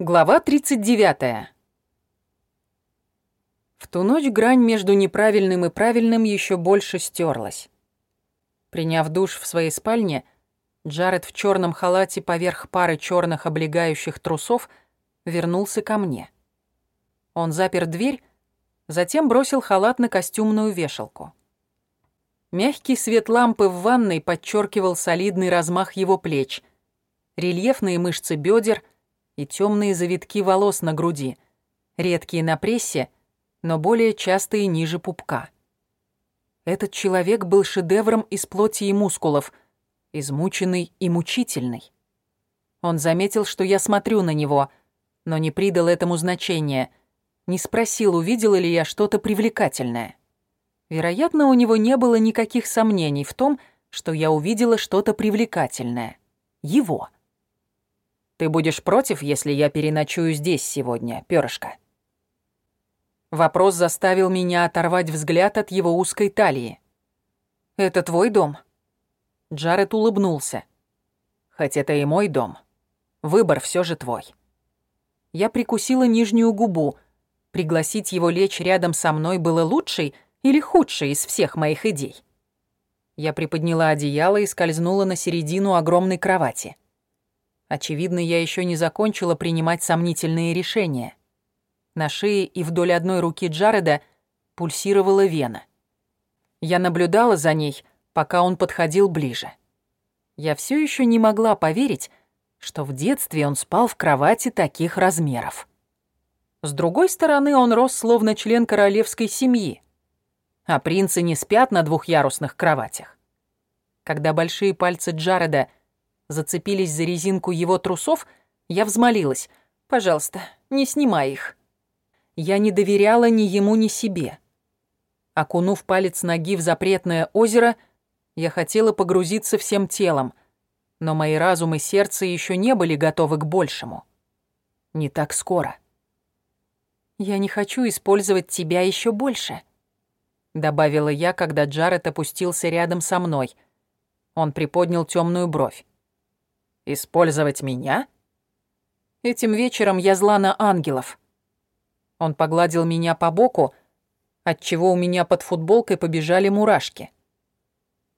Глава 39. В ту ночь грань между неправильным и правильным еще больше стерлась. Приняв душ в своей спальне, Джаред в черном халате поверх пары черных облегающих трусов вернулся ко мне. Он запер дверь, затем бросил халат на костюмную вешалку. Мягкий свет лампы в ванной подчеркивал солидный размах его плеч, рельефные мышцы бедер — и темные завитки волос на груди, редкие на прессе, но более частые ниже пупка. Этот человек был шедевром из плоти и мускулов, измученный и мучительный. Он заметил, что я смотрю на него, но не придал этому значения, не спросил, увидела ли я что-то привлекательное. Вероятно, у него не было никаких сомнений в том, что я увидела что-то привлекательное. Его. Ты будешь против, если я переночую здесь сегодня, перышко?» Вопрос заставил меня оторвать взгляд от его узкой талии. «Это твой дом?» Джаред улыбнулся. «Хоть это и мой дом, выбор все же твой». Я прикусила нижнюю губу. Пригласить его лечь рядом со мной было лучшей или худшей из всех моих идей. Я приподняла одеяло и скользнула на середину огромной кровати. Очевидно, я еще не закончила принимать сомнительные решения. На шее и вдоль одной руки Джареда пульсировала вена. Я наблюдала за ней, пока он подходил ближе. Я все еще не могла поверить, что в детстве он спал в кровати таких размеров. С другой стороны, он рос словно член королевской семьи, а принцы не спят на двухъярусных кроватях. Когда большие пальцы Джареда — зацепились за резинку его трусов, я взмолилась. «Пожалуйста, не снимай их». Я не доверяла ни ему, ни себе. Окунув палец ноги в запретное озеро, я хотела погрузиться всем телом, но мои разум и сердце еще не были готовы к большему. Не так скоро. «Я не хочу использовать тебя еще больше», — добавила я, когда Джаред опустился рядом со мной. Он приподнял темную бровь. Использовать меня? Этим вечером я зла на ангелов. Он погладил меня по боку, отчего у меня под футболкой побежали мурашки.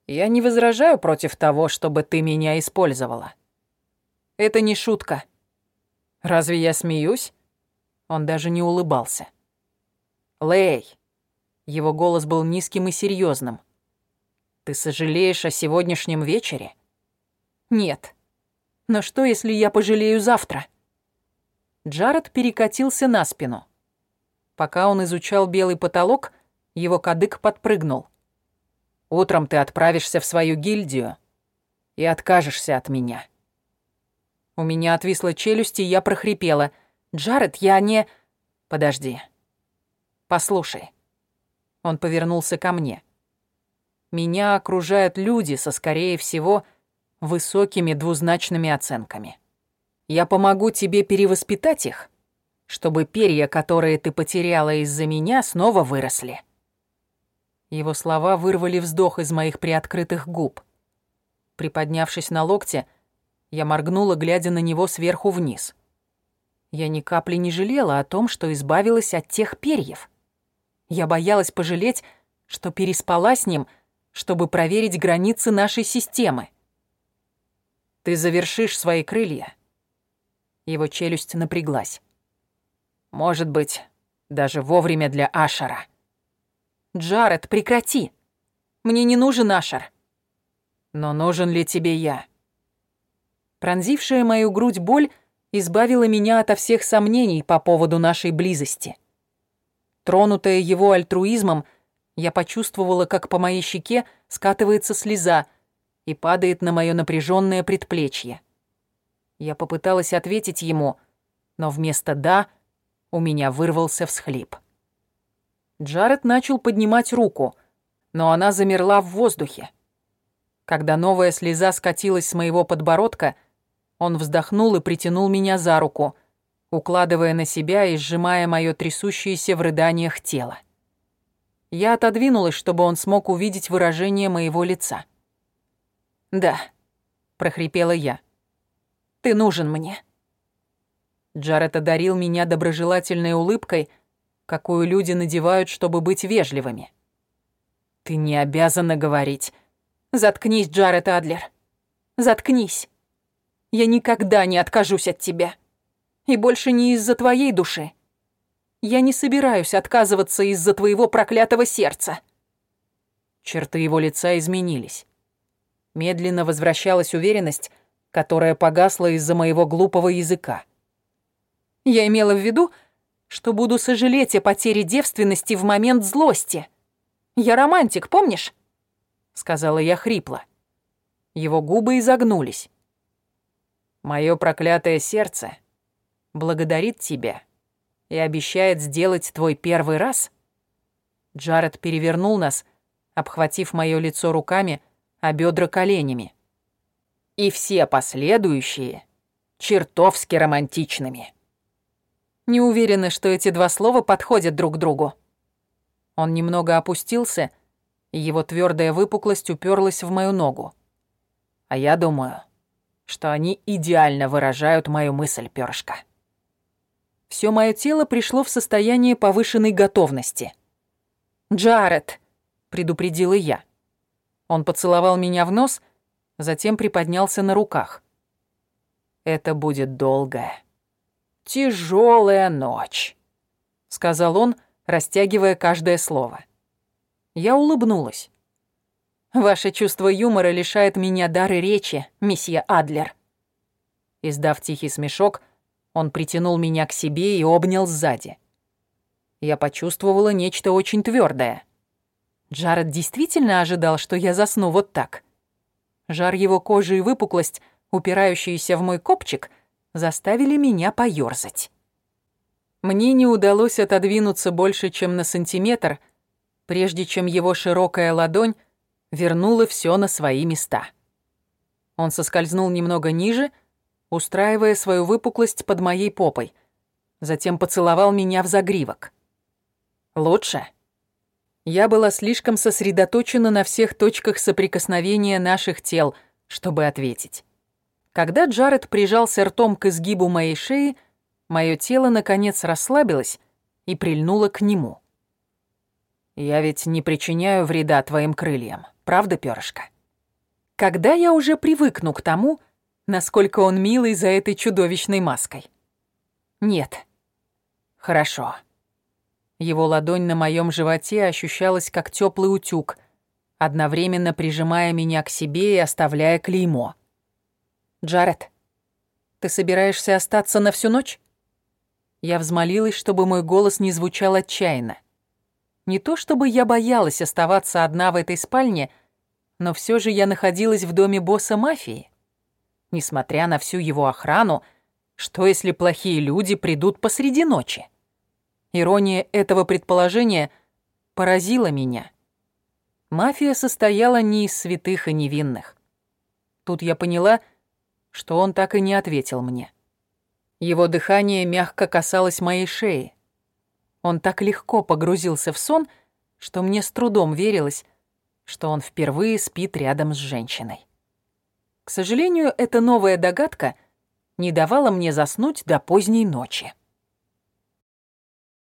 Я не возражаю против того, чтобы ты меня использовала. Это не шутка. Разве я смеюсь? Он даже не улыбался. Лей. Его голос был низким и серьезным. Ты сожалеешь о сегодняшнем вечере? Нет. Но что, если я пожалею завтра? Джаред перекатился на спину. Пока он изучал белый потолок, его кадык подпрыгнул. «Утром ты отправишься в свою гильдию и откажешься от меня». У меня отвисла челюсть, и я прохрипела. «Джаред, я не...» «Подожди. Послушай». Он повернулся ко мне. «Меня окружают люди со, скорее всего, высокими двузначными оценками. Я помогу тебе перевоспитать их, чтобы перья, которые ты потеряла из-за меня, снова выросли». Его слова вырвали вздох из моих приоткрытых губ. Приподнявшись на локте, я моргнула, глядя на него сверху вниз. Я ни капли не жалела о том, что избавилась от тех перьев. Я боялась пожалеть, что переспала с ним, чтобы проверить границы нашей системы. Ты завершишь свои крылья. Его челюсть напряглась. Может быть, даже вовремя для Ашера. Джаред, прекрати. Мне не нужен Ашер. Но нужен ли тебе я? Пронзившая мою грудь боль избавила меня ото всех сомнений по поводу нашей близости. Тронутая его альтруизмом, я почувствовала, как по моей щеке скатывается слеза — и падает на мое напряженное предплечье. Я попыталась ответить ему, но вместо «да» у меня вырвался всхлип. Джаред начал поднимать руку, но она замерла в воздухе. Когда новая слеза скатилась с моего подбородка, он вздохнул и притянул меня за руку, укладывая на себя и сжимая мое трясущееся в рыданиях тело. Я отодвинулась, чтобы он смог увидеть выражение моего лица. «Да», — прохрипела я. «Ты нужен мне». Джаред одарил меня доброжелательной улыбкой, какую люди надевают, чтобы быть вежливыми. «Ты не обязана говорить. Заткнись, Джаред Адлер. Заткнись. Я никогда не откажусь от тебя. И больше не из-за твоей души. Я не собираюсь отказываться из-за твоего проклятого сердца». Черты его лица изменились. Медленно возвращалась уверенность, которая погасла из-за моего глупого языка. Я имела в виду, что буду сожалеть о потере девственности в момент злости. Я романтик, помнишь?» Сказала я хрипло. Его губы изогнулись. «Моё проклятое сердце благодарит тебя и обещает сделать твой первый раз?» Джаред перевернул нас, обхватив моё лицо руками, а бедра коленями. «И все последующие чертовски романтичными». Не уверена, что эти два слова подходят друг другу. Он немного опустился, и его твердая выпуклость уперлась в мою ногу. А я думаю, что они идеально выражают мою мысль, перышко. Все мое тело пришло в состояние повышенной готовности. «Джаред!» — предупредила я. Он поцеловал меня в нос, затем приподнялся на руках. «Это будет долгое, тяжелая ночь», — сказал он, растягивая каждое слово. Я улыбнулась. «Ваше чувство юмора лишает меня дары речи, месье Адлер». Издав тихий смешок, он притянул меня к себе и обнял сзади. Я почувствовала нечто очень твердое. Джаред действительно ожидал, что я засну вот так. Жар его кожи и выпуклость, упирающиеся в мой копчик, заставили меня поёрзать. Мне не удалось отодвинуться больше, чем на сантиметр, прежде чем его широкая ладонь вернула все на свои места. Он соскользнул немного ниже, устраивая свою выпуклость под моей попой, затем поцеловал меня в загривок. «Лучше?» Я была слишком сосредоточена на всех точках соприкосновения наших тел, чтобы ответить. Когда Джаред прижался ртом к изгибу моей шеи, мое тело, наконец, расслабилось и прильнуло к нему. «Я ведь не причиняю вреда твоим крыльям, правда, перышко?» Когда я уже привыкну к тому, насколько он милый за этой чудовищной маской? Нет. Хорошо. Его ладонь на моем животе ощущалась как теплый утюг, одновременно прижимая меня к себе и оставляя клеймо. «Джаред, ты собираешься остаться на всю ночь?» Я взмолилась, чтобы мой голос не звучал отчаянно. Не то чтобы я боялась оставаться одна в этой спальне, но все же я находилась в доме босса мафии. Несмотря на всю его охрану, что если плохие люди придут посреди ночи? Ирония этого предположения поразила меня. Мафия состояла не из святых и невинных. Тут я поняла, что он так и не ответил мне. Его дыхание мягко касалось моей шеи. Он так легко погрузился в сон, что мне с трудом верилось, что он впервые спит рядом с женщиной. К сожалению, эта новая догадка не давала мне заснуть до поздней ночи.